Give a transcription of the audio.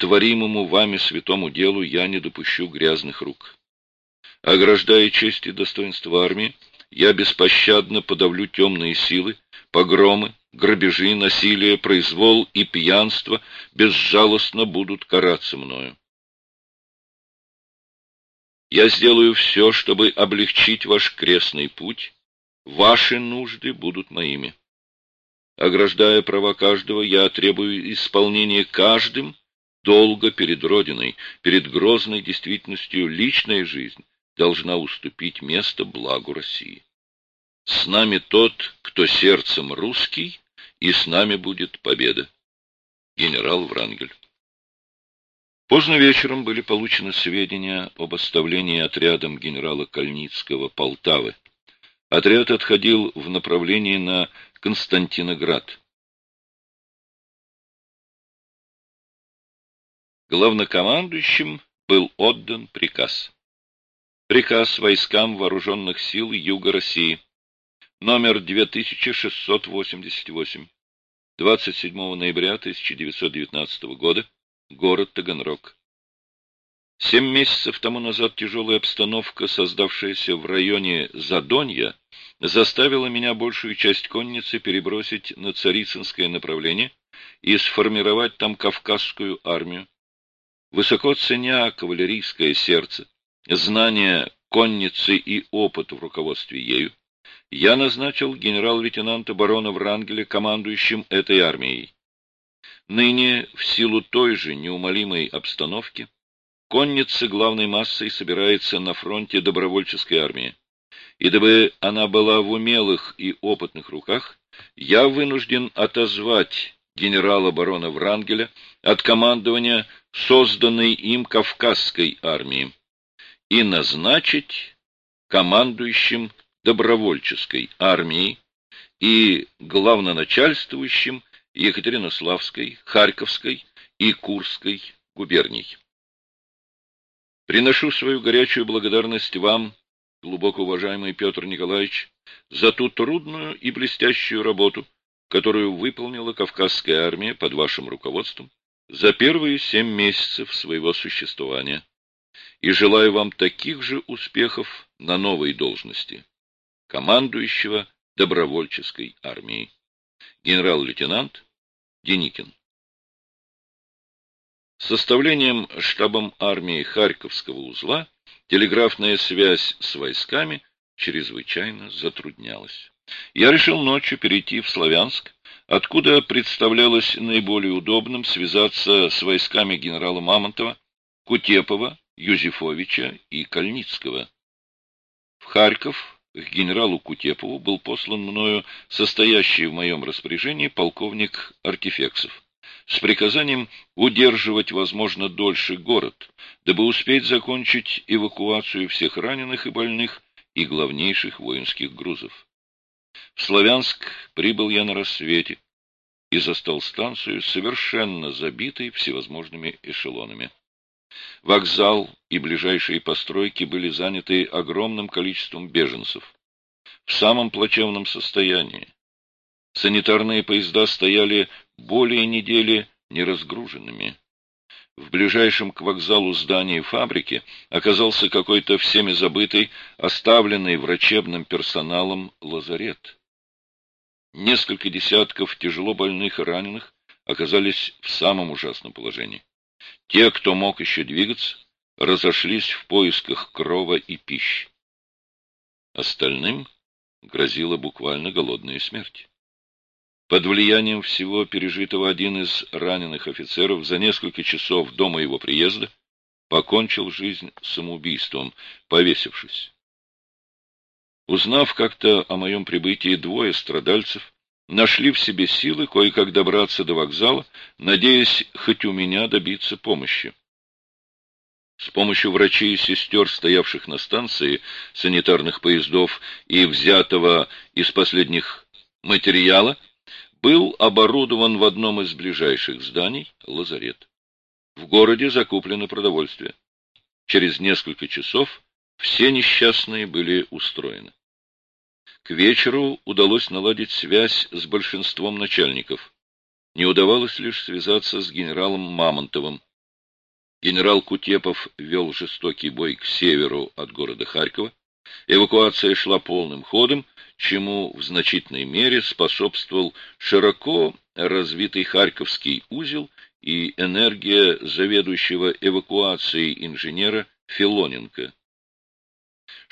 творимому вами святому делу я не допущу грязных рук. Ограждая честь и достоинство армии, я беспощадно подавлю темные силы, погромы, грабежи, насилие, произвол и пьянство безжалостно будут караться мною. Я сделаю все, чтобы облегчить ваш крестный путь, ваши нужды будут моими. Ограждая права каждого, я требую исполнения каждым долга перед Родиной, перед грозной действительностью личная жизнь должна уступить место благу России. С нами тот, кто сердцем русский, и с нами будет победа. Генерал Врангель. Поздно вечером были получены сведения об оставлении отрядом генерала Кальницкого Полтавы. Отряд отходил в направлении на Константиноград. Главнокомандующим был отдан приказ. Приказ войскам вооруженных сил Юга России. Номер 2688. 27 ноября 1919 года. Город Таганрог. Семь месяцев тому назад тяжелая обстановка, создавшаяся в районе Задонья, заставила меня большую часть конницы перебросить на Царицынское направление и сформировать там Кавказскую армию. Высоко ценя кавалерийское сердце, знания конницы и опыт в руководстве ею, я назначил генерал-лейтенанта барона Врангеля командующим этой армией. Ныне, в силу той же неумолимой обстановки, конница главной массой собирается на фронте добровольческой армии. И дабы она была в умелых и опытных руках, я вынужден отозвать генерала барона Врангеля от командования созданной им Кавказской армии и назначить командующим добровольческой армией и главноначальствующим Екатеринославской, Харьковской и Курской губерний. Приношу свою горячую благодарность вам, глубоко уважаемый Петр Николаевич, за ту трудную и блестящую работу, которую выполнила Кавказская армия под вашим руководством за первые семь месяцев своего существования и желаю вам таких же успехов на новой должности, командующего добровольческой армией. Генерал-лейтенант Деникин. Составлением штабом армии Харьковского узла телеграфная связь с войсками чрезвычайно затруднялась. Я решил ночью перейти в Славянск, откуда представлялось наиболее удобным связаться с войсками генерала Мамонтова, Кутепова Юзефовича и Кальницкого. В Харьков к генералу Кутепову был послан мною состоящий в моем распоряжении полковник Артефексов с приказанием удерживать, возможно, дольше город, дабы успеть закончить эвакуацию всех раненых и больных и главнейших воинских грузов. В Славянск прибыл я на рассвете и застал станцию совершенно забитой всевозможными эшелонами. Вокзал и ближайшие постройки были заняты огромным количеством беженцев. В самом плачевном состоянии. Санитарные поезда стояли более недели неразгруженными. В ближайшем к вокзалу здании фабрики оказался какой-то всеми забытый, оставленный врачебным персоналом лазарет. Несколько десятков тяжело больных и раненых оказались в самом ужасном положении. Те, кто мог еще двигаться, разошлись в поисках крова и пищи. Остальным грозила буквально голодная смерть. Под влиянием всего пережитого один из раненых офицеров за несколько часов до моего приезда покончил жизнь самоубийством, повесившись. Узнав как-то о моем прибытии, двое страдальцев нашли в себе силы кое-как добраться до вокзала, надеясь хоть у меня добиться помощи. С помощью врачей и сестер, стоявших на станции, санитарных поездов и взятого из последних материала, был оборудован в одном из ближайших зданий лазарет. В городе закуплено продовольствие. Через несколько часов все несчастные были устроены. К вечеру удалось наладить связь с большинством начальников. Не удавалось лишь связаться с генералом Мамонтовым. Генерал Кутепов вел жестокий бой к северу от города Харькова. Эвакуация шла полным ходом, чему в значительной мере способствовал широко развитый Харьковский узел и энергия заведующего эвакуацией инженера Филоненко,